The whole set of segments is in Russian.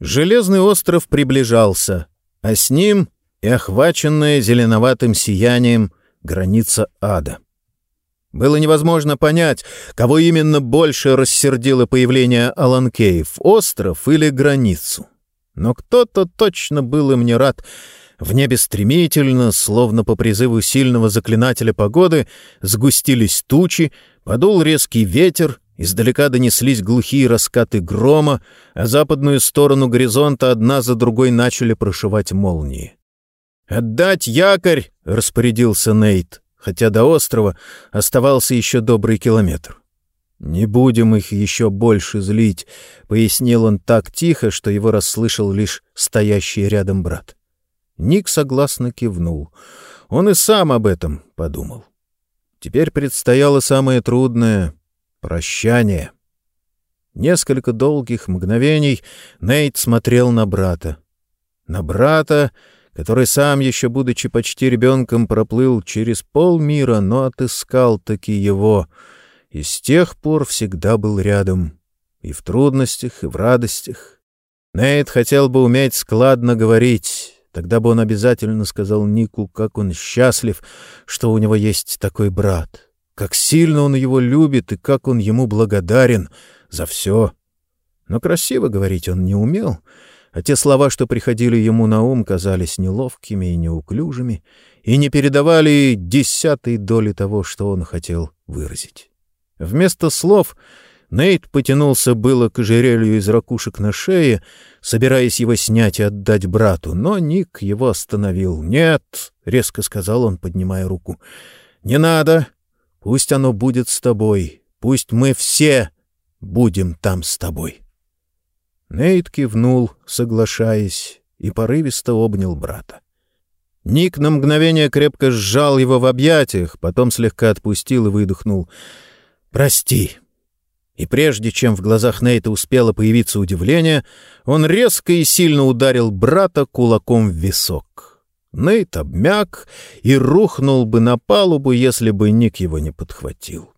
Железный остров приближался, а с ним и охваченная зеленоватым сиянием граница ада. Было невозможно понять, кого именно больше рассердило появление Аланкеев — остров или границу. Но кто-то точно был им не рад. В небе стремительно, словно по призыву сильного заклинателя погоды, сгустились тучи, подул резкий ветер, издалека донеслись глухие раскаты грома, а западную сторону горизонта одна за другой начали прошивать молнии. «Отдать якорь!» — распорядился Нейт хотя до острова оставался еще добрый километр. «Не будем их еще больше злить», — пояснил он так тихо, что его расслышал лишь стоящий рядом брат. Ник согласно кивнул. Он и сам об этом подумал. Теперь предстояло самое трудное — прощание. Несколько долгих мгновений Нейт смотрел на брата. На брата, который сам, еще будучи почти ребенком, проплыл через полмира, но отыскал таки его, и с тех пор всегда был рядом, и в трудностях, и в радостях. Нейт хотел бы уметь складно говорить, тогда бы он обязательно сказал Нику, как он счастлив, что у него есть такой брат, как сильно он его любит и как он ему благодарен за все. Но красиво говорить он не умел — а те слова, что приходили ему на ум, казались неловкими и неуклюжими и не передавали десятой доли того, что он хотел выразить. Вместо слов Нейт потянулся было к ожерелью из ракушек на шее, собираясь его снять и отдать брату, но Ник его остановил. «Нет», — резко сказал он, поднимая руку, — «не надо. Пусть оно будет с тобой. Пусть мы все будем там с тобой». Нейт кивнул, соглашаясь, и порывисто обнял брата. Ник на мгновение крепко сжал его в объятиях, потом слегка отпустил и выдохнул. «Прости». И прежде чем в глазах Нейта успело появиться удивление, он резко и сильно ударил брата кулаком в висок. Нейт обмяк и рухнул бы на палубу, если бы Ник его не подхватил.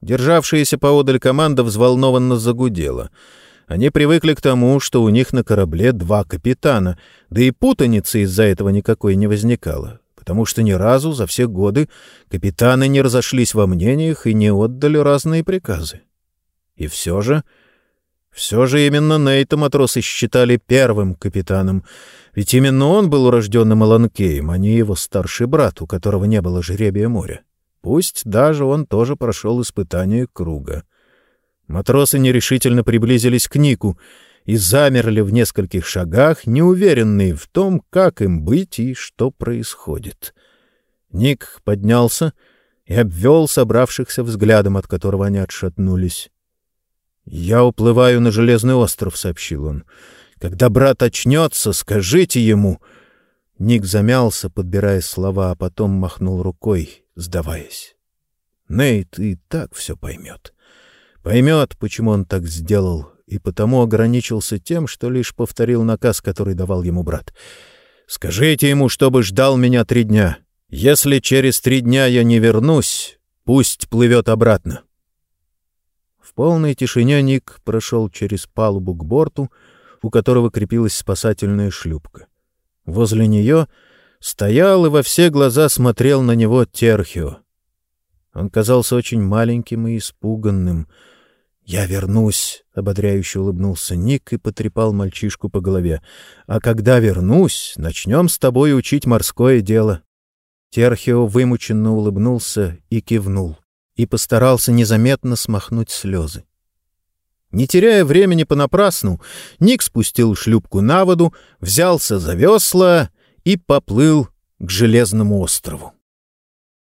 Державшаяся поодаль команда взволнованно загудела — они привыкли к тому, что у них на корабле два капитана, да и путаницы из-за этого никакой не возникало, потому что ни разу за все годы капитаны не разошлись во мнениях и не отдали разные приказы. И все же... Все же именно Нейта матросы считали первым капитаном, ведь именно он был урожденным Аланкеем, а не его старший брат, у которого не было жребия моря. Пусть даже он тоже прошел испытание круга. Матросы нерешительно приблизились к Нику и замерли в нескольких шагах, неуверенные в том, как им быть и что происходит. Ник поднялся и обвел собравшихся взглядом, от которого они отшатнулись. «Я уплываю на Железный остров», — сообщил он. «Когда брат очнется, скажите ему...» Ник замялся, подбирая слова, а потом махнул рукой, сдаваясь. «Нейт и так все поймет». Поймет, почему он так сделал, и потому ограничился тем, что лишь повторил наказ, который давал ему брат. «Скажите ему, чтобы ждал меня три дня. Если через три дня я не вернусь, пусть плывет обратно». В полной тишине Ник прошел через палубу к борту, у которого крепилась спасательная шлюпка. Возле нее стоял и во все глаза смотрел на него Терхио. Он казался очень маленьким и испуганным — «Я вернусь», — ободряюще улыбнулся Ник и потрепал мальчишку по голове. «А когда вернусь, начнем с тобой учить морское дело». Терхио вымученно улыбнулся и кивнул, и постарался незаметно смахнуть слезы. Не теряя времени понапрасну, Ник спустил шлюпку на воду, взялся за весла и поплыл к Железному острову.